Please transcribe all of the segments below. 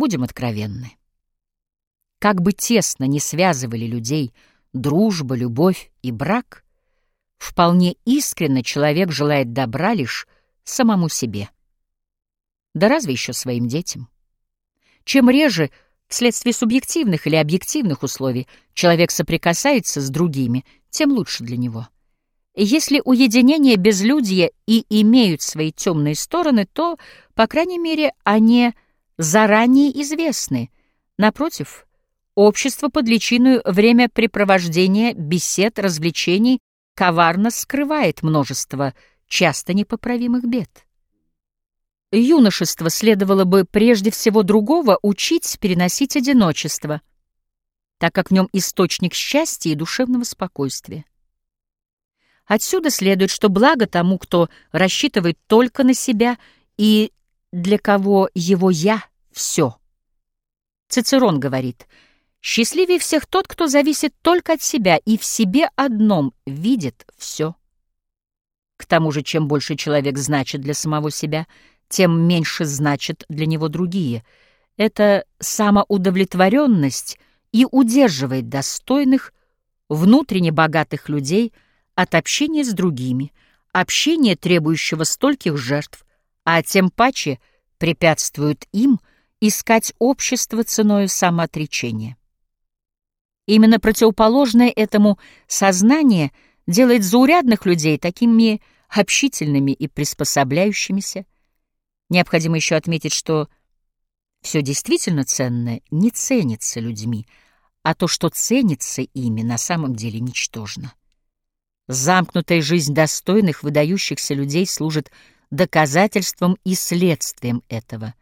Будем откровенны. Как бы тесно не связывали людей дружба, любовь и брак, вполне искренне человек желает добра лишь самому себе. Да разве еще своим детям? Чем реже, вследствие субъективных или объективных условий, человек соприкасается с другими, тем лучше для него. Если уединение, безлюдье и имеют свои темные стороны, то, по крайней мере, они заранее известны. Напротив, общество под личиной времяпрепровождения, бесед, развлечений коварно скрывает множество часто непоправимых бед. Юношество следовало бы прежде всего другого учить переносить одиночество, так как в нем источник счастья и душевного спокойствия. Отсюда следует, что благо тому, кто рассчитывает только на себя и для кого его «я» — все. Цицерон говорит, «Счастливее всех тот, кто зависит только от себя и в себе одном видит все». К тому же, чем больше человек значит для самого себя, тем меньше значат для него другие. Эта самоудовлетворенность и удерживает достойных, внутренне богатых людей — от общения с другими, общения, требующего стольких жертв, а тем паче препятствует им искать общество ценою самоотречения. Именно противоположное этому сознание делает заурядных людей такими общительными и приспособляющимися. Необходимо еще отметить, что все действительно ценное не ценится людьми, а то, что ценится ими, на самом деле ничтожно. Замкнутая жизнь достойных, выдающихся людей служит доказательством и следствием этого.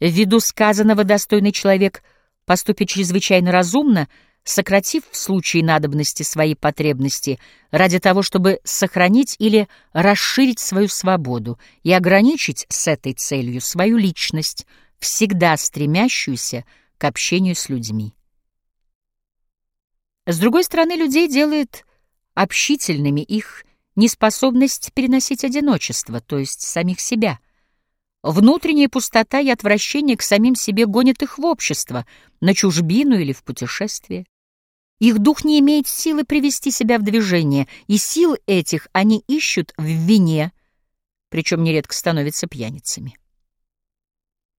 Ввиду сказанного достойный человек поступит чрезвычайно разумно, сократив в случае надобности свои потребности ради того, чтобы сохранить или расширить свою свободу и ограничить с этой целью свою личность, всегда стремящуюся к общению с людьми. С другой стороны, людей делает общительными их неспособность переносить одиночество, то есть самих себя. Внутренняя пустота и отвращение к самим себе гонят их в общество, на чужбину или в путешествие. Их дух не имеет силы привести себя в движение, и сил этих они ищут в вине, причем нередко становятся пьяницами.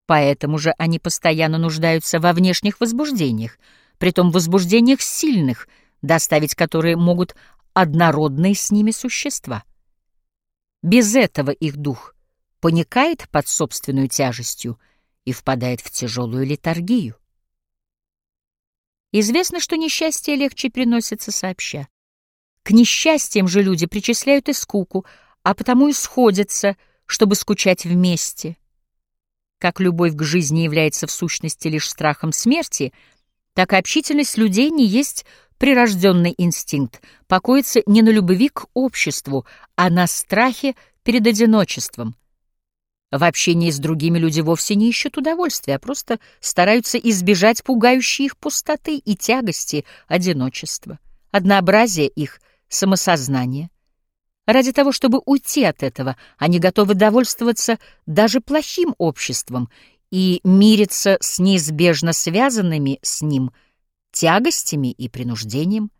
Поэтому же они постоянно нуждаются во внешних возбуждениях, притом возбуждениях сильных, доставить которые могут однородные с ними существа. Без этого их дух паникает под собственную тяжестью и впадает в тяжелую литургию. Известно, что несчастье легче приносится сообща. К несчастьям же люди причисляют и скуку, а потому и сходятся, чтобы скучать вместе. Как любовь к жизни является в сущности лишь страхом смерти, так и общительность людей не есть прирожденный инстинкт покоится не на любви к обществу, а на страхе перед одиночеством. В общении с другими люди вовсе не ищут удовольствия, а просто стараются избежать пугающей их пустоты и тягости одиночества, однообразия их самосознания. Ради того, чтобы уйти от этого, они готовы довольствоваться даже плохим обществом и мириться с неизбежно связанными с ним – тягостями и принуждением.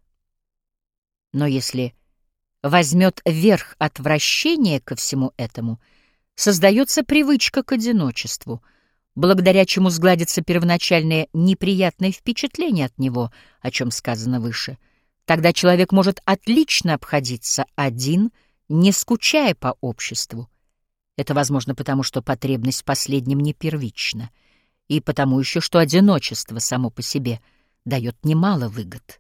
Но если возьмет верх отвращение ко всему этому, создается привычка к одиночеству, благодаря чему сгладится первоначальное неприятное впечатление от него, о чем сказано выше. Тогда человек может отлично обходиться один, не скучая по обществу. Это возможно потому, что потребность в последнем не первична, и потому еще, что одиночество само по себе — дает немало выгод.